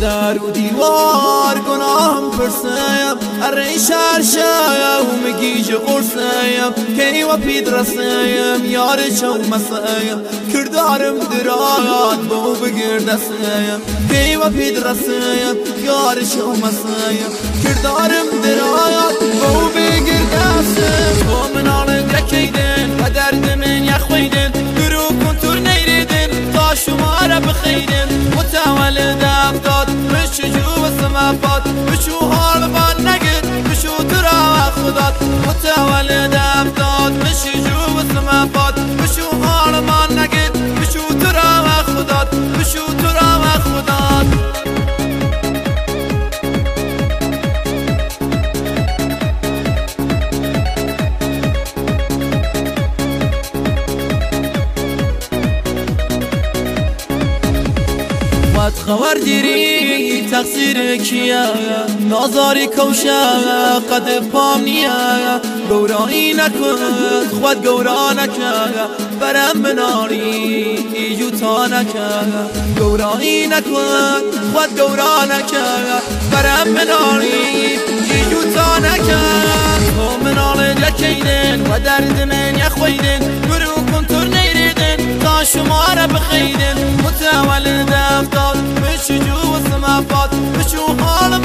در و دیوار گناهم پرسایم اره شهر شایم مگیج قرسایم کی و پید رسایم یار چو مسایم کردارم درایات بو بگیر دسایم کی و پید رسایم یار چو مسایم کردارم بشو حال بان نگید بشو درا خدات متولدم خبر دیری تقصیر کیه؟ نازاری کوشه قد پام نیه؟ گورایی نکن خود گورا نکن برم بناری ایجو تا نکن. گورایی نکن خود گورا نکن برم بناری ایجو تا نکن. تو منال یکیدن و درد من یخویدن برو کنتور نیریدن تا شما را بخیدن. مش جوز ما فات مش وحال